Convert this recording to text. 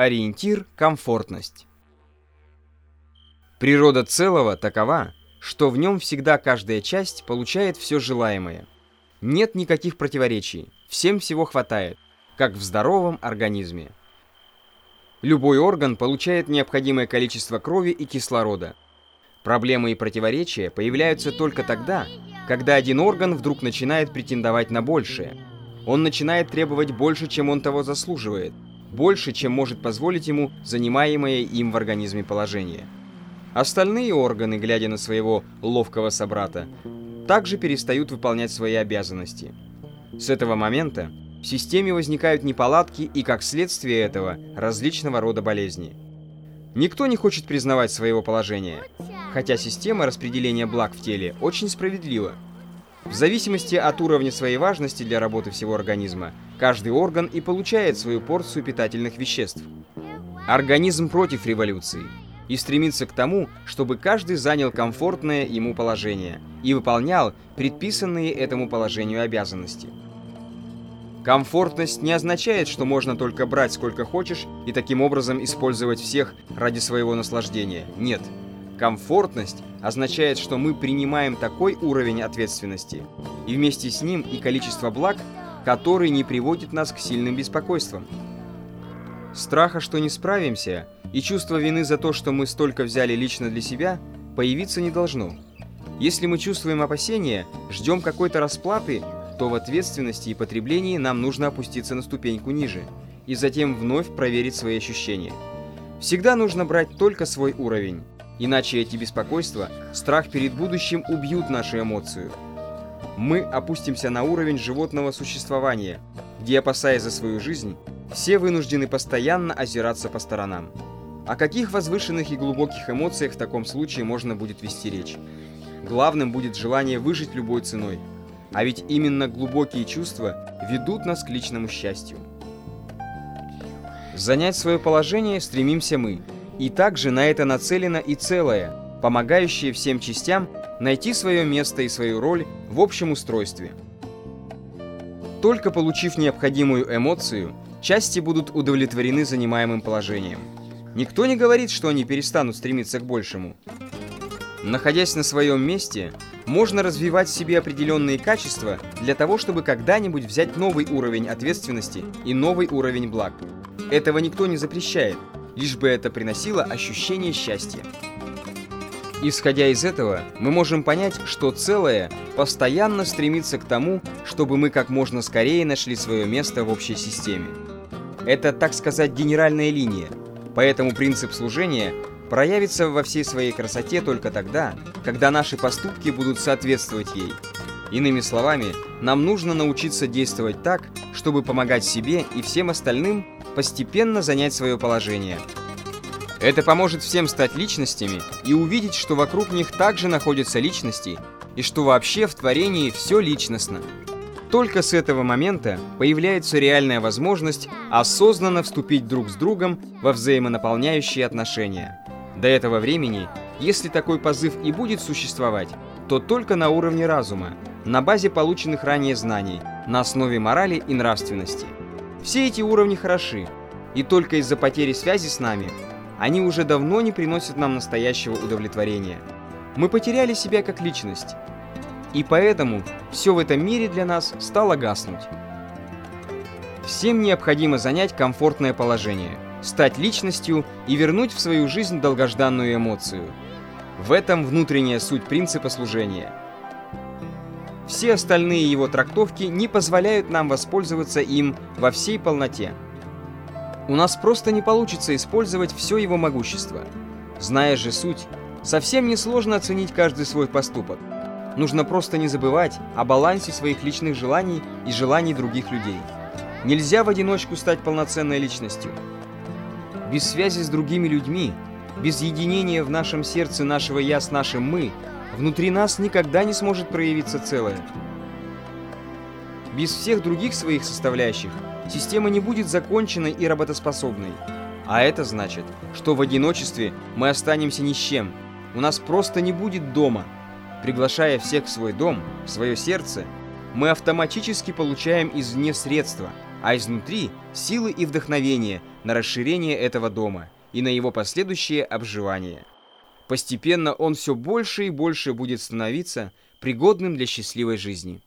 Ориентир – комфортность. Природа целого такова, что в нем всегда каждая часть получает все желаемое. Нет никаких противоречий, всем всего хватает, как в здоровом организме. Любой орган получает необходимое количество крови и кислорода. Проблемы и противоречия появляются только тогда, когда один орган вдруг начинает претендовать на большее. Он начинает требовать больше, чем он того заслуживает, больше, чем может позволить ему занимаемое им в организме положение. Остальные органы, глядя на своего ловкого собрата, также перестают выполнять свои обязанности. С этого момента в системе возникают неполадки и, как следствие этого, различного рода болезни. Никто не хочет признавать своего положения, хотя система распределения благ в теле очень справедлива. В зависимости от уровня своей важности для работы всего организма, каждый орган и получает свою порцию питательных веществ. Организм против революции и стремится к тому, чтобы каждый занял комфортное ему положение и выполнял предписанные этому положению обязанности. Комфортность не означает, что можно только брать сколько хочешь и таким образом использовать всех ради своего наслаждения. Нет. Комфортность означает, что мы принимаем такой уровень ответственности и вместе с ним и количество благ, который не приводит нас к сильным беспокойствам. Страха, что не справимся, и чувство вины за то, что мы столько взяли лично для себя, появиться не должно. Если мы чувствуем опасения, ждем какой-то расплаты то в ответственности и потреблении нам нужно опуститься на ступеньку ниже и затем вновь проверить свои ощущения. Всегда нужно брать только свой уровень, иначе эти беспокойства, страх перед будущим убьют нашу эмоцию. Мы опустимся на уровень животного существования, где, опасаясь за свою жизнь, все вынуждены постоянно озираться по сторонам. О каких возвышенных и глубоких эмоциях в таком случае можно будет вести речь? Главным будет желание выжить любой ценой – а ведь именно глубокие чувства ведут нас к личному счастью. Занять свое положение стремимся мы. И также на это нацелено и целое, помогающее всем частям найти свое место и свою роль в общем устройстве. Только получив необходимую эмоцию, части будут удовлетворены занимаемым положением. Никто не говорит, что они перестанут стремиться к большему. Находясь на своем месте, можно развивать в себе определенные качества для того, чтобы когда-нибудь взять новый уровень ответственности и новый уровень благ. Этого никто не запрещает, лишь бы это приносило ощущение счастья. Исходя из этого, мы можем понять, что целое постоянно стремится к тому, чтобы мы как можно скорее нашли свое место в общей системе. Это, так сказать, генеральная линия, поэтому принцип служения проявится во всей своей красоте только тогда, когда наши поступки будут соответствовать ей. Иными словами, нам нужно научиться действовать так, чтобы помогать себе и всем остальным постепенно занять свое положение. Это поможет всем стать личностями и увидеть, что вокруг них также находятся личности, и что вообще в творении все личностно. Только с этого момента появляется реальная возможность осознанно вступить друг с другом во взаимонаполняющие отношения. До этого времени, если такой позыв и будет существовать, то только на уровне разума, на базе полученных ранее знаний, на основе морали и нравственности. Все эти уровни хороши, и только из-за потери связи с нами они уже давно не приносят нам настоящего удовлетворения. Мы потеряли себя как личность, и поэтому все в этом мире для нас стало гаснуть. Всем необходимо занять комфортное положение – стать личностью и вернуть в свою жизнь долгожданную эмоцию. В этом внутренняя суть принципа служения. Все остальные его трактовки не позволяют нам воспользоваться им во всей полноте. У нас просто не получится использовать все его могущество. Зная же суть, совсем несложно оценить каждый свой поступок. Нужно просто не забывать о балансе своих личных желаний и желаний других людей. Нельзя в одиночку стать полноценной личностью – без связи с другими людьми, без единения в нашем сердце нашего «я» с нашим «мы», внутри нас никогда не сможет проявиться целое. Без всех других своих составляющих система не будет законченной и работоспособной. А это значит, что в одиночестве мы останемся ни с чем. У нас просто не будет дома. Приглашая всех в свой дом, в свое сердце, мы автоматически получаем извне средства, а изнутри силы и вдохновение на расширение этого дома и на его последующее обживание. Постепенно он все больше и больше будет становиться пригодным для счастливой жизни.